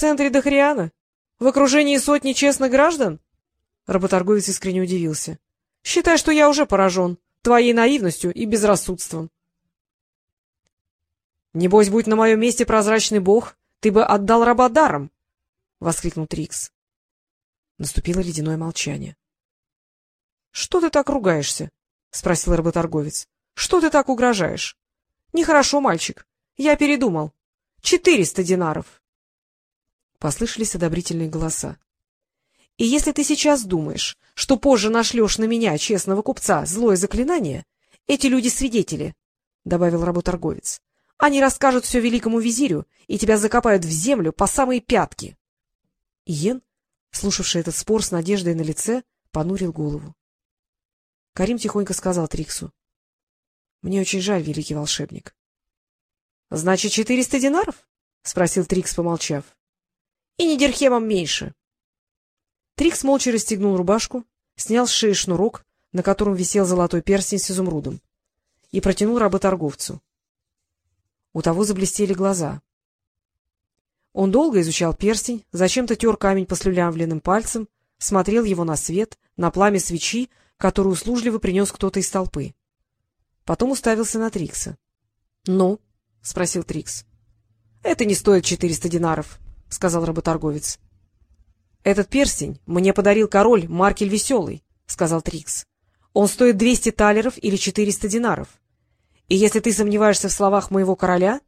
центре Дохриана? В окружении сотни честных граждан? Работорговец искренне удивился. — Считай, что я уже поражен твоей наивностью и безрассудством. — Небось, будь на моем месте прозрачный бог, ты бы отдал раба даром! — воскликнул Трикс. Наступило ледяное молчание. — Что ты так ругаешься? — спросил работорговец. — Что ты так угрожаешь? — Нехорошо, мальчик. Я передумал. Четыреста динаров. Послышались одобрительные голоса. — И если ты сейчас думаешь, что позже нашлешь на меня, честного купца, злое заклинание, эти люди свидетели, — добавил работорговец. — Они расскажут все великому визирю, и тебя закопают в землю по самые пятки. Иен, слушавший этот спор с надеждой на лице, понурил голову. Карим тихонько сказал Триксу. — Мне очень жаль, великий волшебник. — Значит, четыреста динаров? — спросил Трикс, помолчав. — И не дирхемом меньше. Трикс молча расстегнул рубашку, снял с шеи шнурок, на котором висел золотой перстень с изумрудом, и протянул работорговцу. У того заблестели глаза. Он долго изучал перстень, зачем-то тер камень послюлявленным пальцем, смотрел его на свет, на пламя свечи, которую услужливо принес кто-то из толпы. Потом уставился на Трикса. — Ну? — спросил Трикс. — Это не стоит четыреста динаров, — сказал работорговец. — Этот перстень мне подарил король Маркель Веселый, — сказал Трикс. — Он стоит двести талеров или четыреста динаров. И если ты сомневаешься в словах моего короля,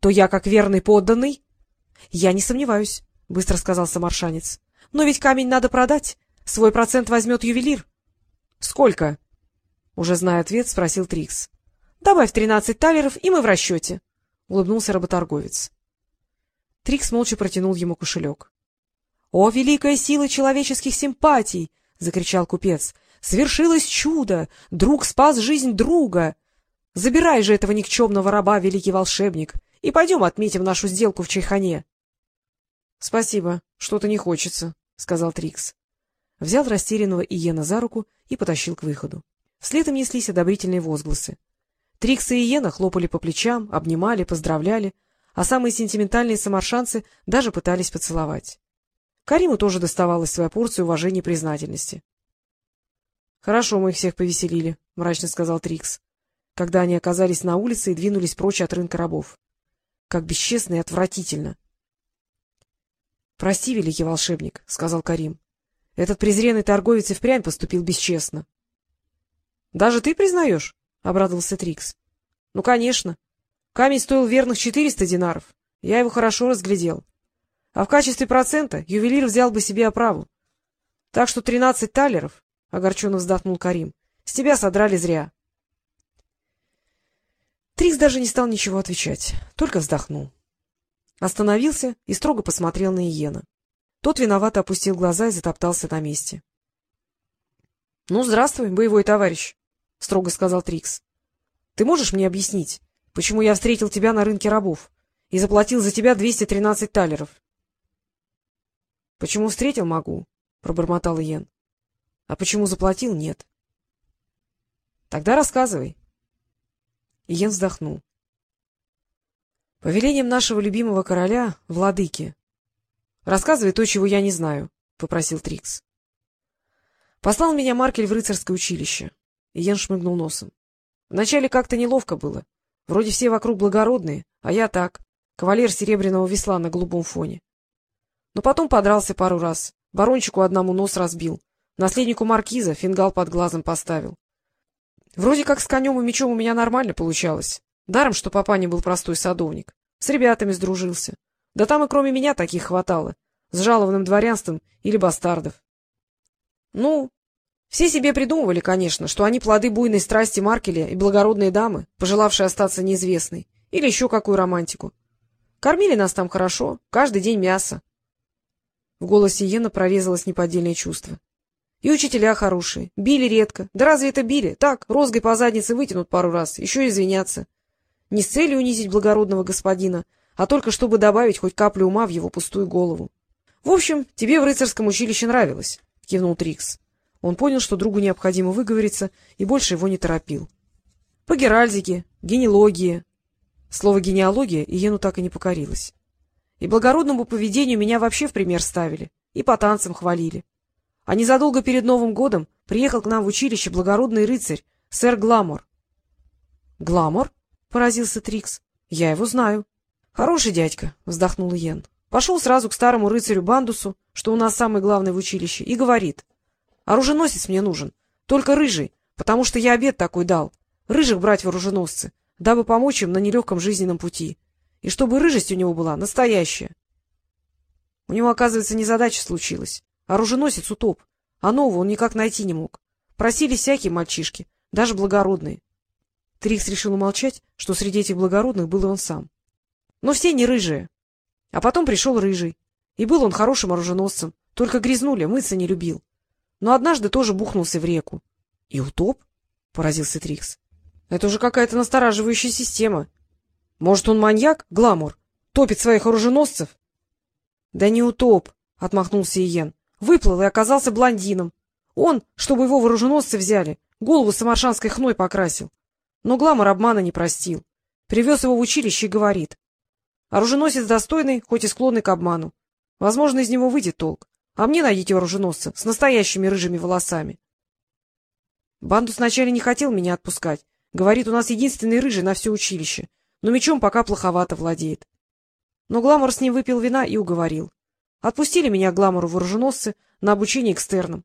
то я, как верный подданный, — Я не сомневаюсь, — быстро сказал самаршанец. — Но ведь камень надо продать. Свой процент возьмет ювелир. — Сколько? — уже зная ответ, спросил Трикс. — Добавь тринадцать талеров, и мы в расчете, — улыбнулся работорговец. Трикс молча протянул ему кошелек. — О, великая сила человеческих симпатий! — закричал купец. — Свершилось чудо! Друг спас жизнь друга! Забирай же этого никчемного раба, великий волшебник, и пойдем отметим нашу сделку в Чайхане. — Спасибо, что-то не хочется, — сказал Трикс. Взял растерянного Иена за руку и потащил к выходу. Вслед им неслись одобрительные возгласы. Трикс и Иена хлопали по плечам, обнимали, поздравляли, а самые сентиментальные самаршанцы даже пытались поцеловать. Кариму тоже доставалась своя порция уважения и признательности. — Хорошо мы их всех повеселили, — мрачно сказал Трикс, когда они оказались на улице и двинулись прочь от рынка рабов. Как бесчестно и отвратительно. — Прости, великий волшебник, — сказал Карим. — Этот презренный торговец и впрямь поступил бесчестно. — Даже ты признаешь? — обрадовался Трикс. — Ну, конечно. Камень стоил верных четыреста динаров. Я его хорошо разглядел. А в качестве процента ювелир взял бы себе оправу. Так что тринадцать талеров, — огорченно вздохнул Карим, — с тебя содрали зря. Трикс даже не стал ничего отвечать, только вздохнул. Остановился и строго посмотрел на Иена. Тот виновато опустил глаза и затоптался на месте. — Ну, здравствуй, боевой товарищ, — строго сказал Трикс. — Ты можешь мне объяснить, почему я встретил тебя на рынке рабов и заплатил за тебя двести тринадцать талеров? — Почему встретил, могу, — пробормотал Иен. — А почему заплатил, нет. — Тогда рассказывай. Иен вздохнул. — По велениям нашего любимого короля, владыки. — Рассказывай то, чего я не знаю, — попросил Трикс. Послал меня Маркель в рыцарское училище. Иен шмыгнул носом. Вначале как-то неловко было. Вроде все вокруг благородные, а я так, кавалер серебряного весла на голубом фоне. Но потом подрался пару раз, барончику одному нос разбил, наследнику маркиза фингал под глазом поставил. Вроде как с конем и мечом у меня нормально получалось. Даром, что папа не был простой садовник. С ребятами сдружился. Да там и кроме меня таких хватало. С жалованным дворянством или бастардов. Ну, все себе придумывали, конечно, что они плоды буйной страсти Маркеля и благородные дамы, пожелавшие остаться неизвестной. Или еще какую романтику. Кормили нас там хорошо, каждый день мясо. В голосе Йена прорезалось неподдельное чувство. И учителя хорошие. Били редко. Да разве это били? Так, розгой по заднице вытянут пару раз, еще извиняться. Не с целью унизить благородного господина, а только чтобы добавить хоть каплю ума в его пустую голову. — В общем, тебе в рыцарском училище нравилось, — кивнул Трикс. Он понял, что другу необходимо выговориться, и больше его не торопил. — По геральдике, генеалогии. Слово «генеалогия» Иену так и не покорилось. И благородному поведению меня вообще в пример ставили, и по танцам хвалили. А незадолго перед Новым годом приехал к нам в училище благородный рыцарь, сэр Гламор. — Гламор? — поразился Трикс. — Я его знаю. — Хороший дядька, — вздохнул Йен. Пошел сразу к старому рыцарю Бандусу, что у нас самый главный в училище, и говорит. — Оруженосец мне нужен, только рыжий, потому что я обед такой дал. Рыжих брать в оруженосцы, дабы помочь им на нелегком жизненном пути. И чтобы рыжесть у него была настоящая. У него, оказывается, незадача случилась. Оруженосец утоп, а нового он никак найти не мог. Просили всякие мальчишки, даже благородные. Трикс решил умолчать, что среди этих благородных был и он сам. Но все не рыжие. А потом пришел рыжий. И был он хорошим оруженосцем, только грязнули, мыться не любил. Но однажды тоже бухнулся в реку. — И утоп? — поразился Трикс. — Это уже какая-то настораживающая система. Может, он маньяк, гламур, топит своих оруженосцев? — Да не утоп, — отмахнулся Иен. Выплыл и оказался блондином. Он, чтобы его вооруженосцы взяли, голову самаршанской хной покрасил. Но Гламор обмана не простил. Привез его в училище и говорит. Оруженосец достойный, хоть и склонный к обману. Возможно, из него выйдет толк. А мне найдите оруженосца с настоящими рыжими волосами. Бандус вначале не хотел меня отпускать. Говорит, у нас единственный рыжий на все училище, но мечом пока плоховато владеет. Но Гламор с ним выпил вина и уговорил. Отпустили меня Гламору вооруженосцы на обучение экстерном.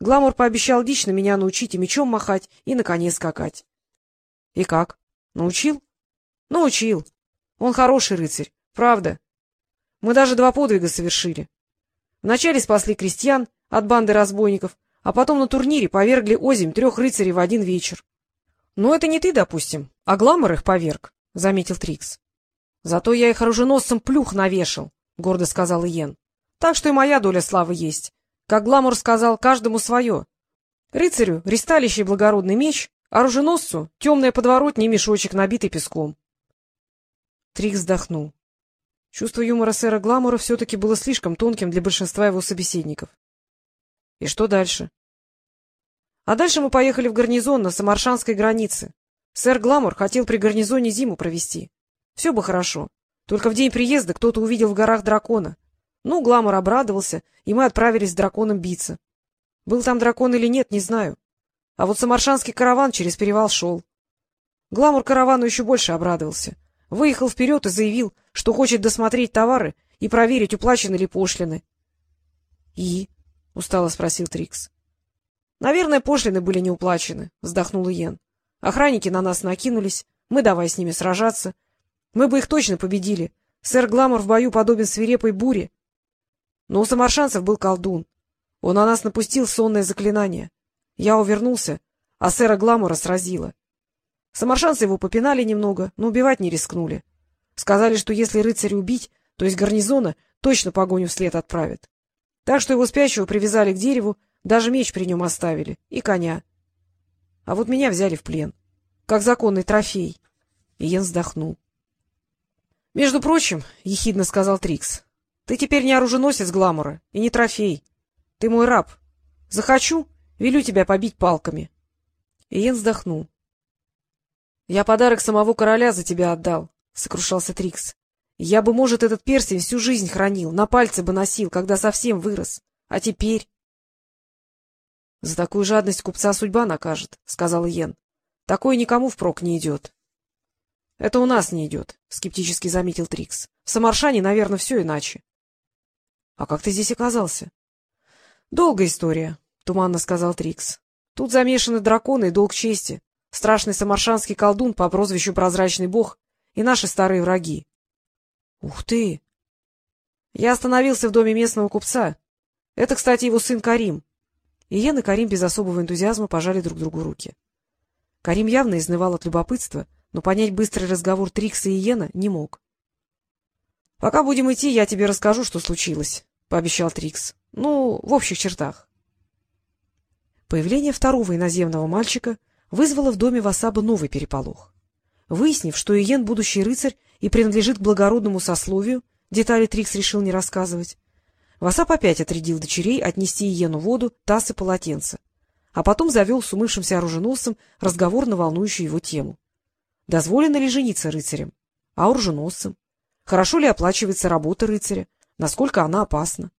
Гламор пообещал лично меня научить и мечом махать, и на коне скакать. — И как? Научил? — Научил. Он хороший рыцарь, правда. Мы даже два подвига совершили. Вначале спасли крестьян от банды разбойников, а потом на турнире повергли озимь трех рыцарей в один вечер. — Ну, это не ты, допустим, а Гламор их поверг, — заметил Трикс. — Зато я их оруженосцем плюх навешал, — гордо сказал Иен. Так что и моя доля славы есть. Как Гламур сказал, каждому свое. Рыцарю — ристалище и благородный меч, оруженосцу — темная подворотня и мешочек, набитый песком. Трик вздохнул. Чувство юмора сэра Гламура все-таки было слишком тонким для большинства его собеседников. — И что дальше? — А дальше мы поехали в гарнизон на Самаршанской границе. Сэр Гламур хотел при гарнизоне зиму провести. Все бы хорошо. Только в день приезда кто-то увидел в горах дракона — ну, Гламур обрадовался, и мы отправились с драконом биться. Был там дракон или нет, не знаю. А вот самаршанский караван через перевал шел. Гламур каравану еще больше обрадовался. Выехал вперед и заявил, что хочет досмотреть товары и проверить, уплачены ли пошлины. — И? — устало спросил Трикс. — Наверное, пошлины были не уплачены, — вздохнул Иен. Охранники на нас накинулись, мы давай с ними сражаться. Мы бы их точно победили. Сэр Гламур в бою подобен свирепой буре. Но у самаршанцев был колдун. Он на нас напустил сонное заклинание. Я увернулся, а сэра Гламура сразило. Самаршанцы его попинали немного, но убивать не рискнули. Сказали, что если рыцаря убить, то из гарнизона точно погоню вслед отправят. Так что его спящего привязали к дереву, даже меч при нем оставили, и коня. А вот меня взяли в плен, как законный трофей. И Йен вздохнул. — Между прочим, — ехидно сказал Трикс, ты теперь не оруженосец гламура и не трофей. Ты мой раб. Захочу, велю тебя побить палками. Иен вздохнул. — Я подарок самого короля за тебя отдал, — сокрушался Трикс. — Я бы, может, этот перстень всю жизнь хранил, на пальце бы носил, когда совсем вырос. А теперь... — За такую жадность купца судьба накажет, — сказал Иен. — Такое никому впрок не идет. — Это у нас не идет, — скептически заметил Трикс. — В Самаршане, наверное, все иначе. — А как ты здесь оказался? — Долгая история, — туманно сказал Трикс. — Тут замешаны драконы и долг чести, страшный самаршанский колдун по прозвищу Прозрачный Бог и наши старые враги. — Ух ты! Я остановился в доме местного купца. Это, кстати, его сын Карим. И Йен и Карим без особого энтузиазма пожали друг другу руки. Карим явно изнывал от любопытства, но понять быстрый разговор Трикса и Йена не мог. — Пока будем идти, я тебе расскажу, что случилось, — пообещал Трикс. — Ну, в общих чертах. Появление второго иноземного мальчика вызвало в доме Васаба новый переполох. Выяснив, что Иен — будущий рыцарь и принадлежит к благородному сословию, детали Трикс решил не рассказывать, Васап опять отрядил дочерей отнести Иену воду, таз и полотенце, а потом завел с умывшимся оруженосцем разговор на волнующую его тему. Дозволено ли жениться рыцарям? А оруженосцам? хорошо ли оплачивается работа рыцаря, насколько она опасна.